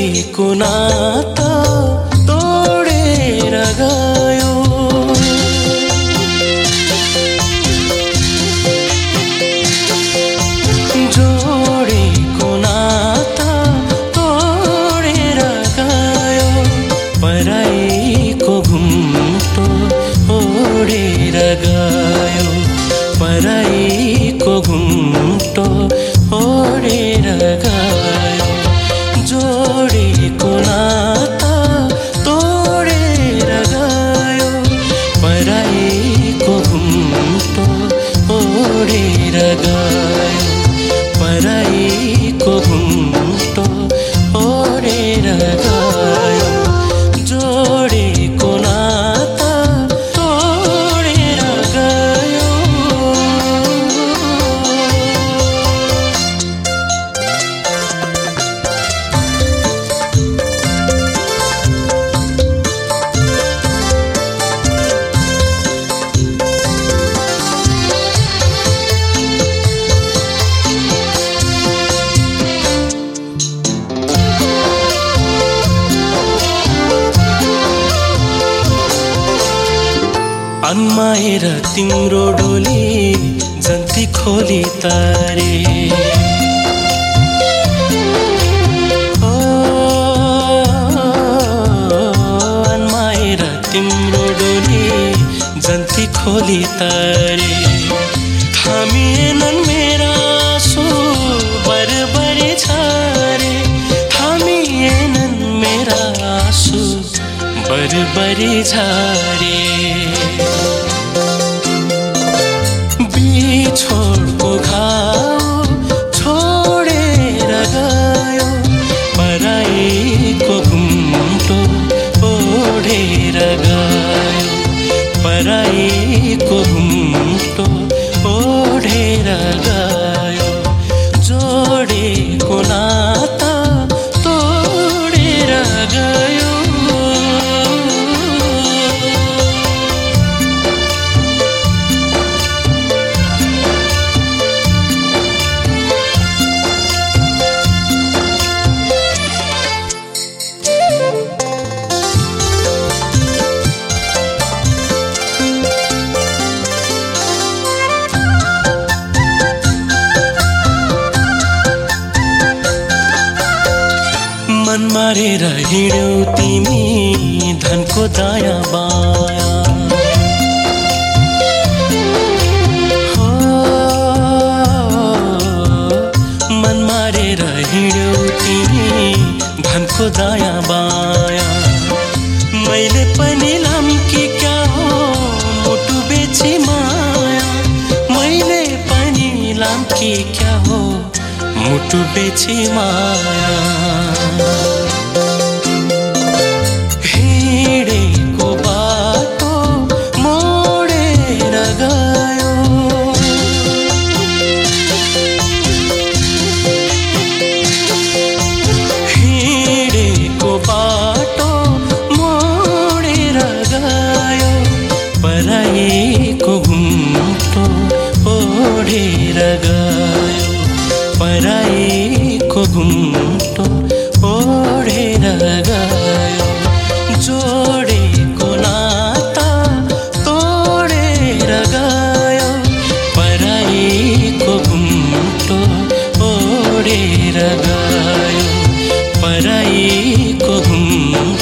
जोडेको नाता तोडेर गयो। जोडेको नाता तोडेर गयो। पराईको ओडेर गयो अन्माएर तिम्रो डोली जन्ती खोली तारे। ओ, अन्माएर तिम्रो डोली जन्ती खोली तारे। थामिएनन् मेरा आँसु बरबरी छारे। थामिएनन् मेरा आँसु बरबरी झारे पराईको घुम्टो ओढेर गयो मारेर हिँड्यौ तिमी धनको दायाँ बायाँ। हो, मन मारेर हिँड्यौ तिमी धनको दायाँ बायाँ। मैले पनि लाम्की क्या हो मुटु बेची माया। मैले पनि लाम्की क्या हो मुटु बेची माया। मोडेर गयो। हिँडेको बाटो मोडेर गयो। पराईको घुम्टो ओढेर गयो। पराईको घुम्टो को हम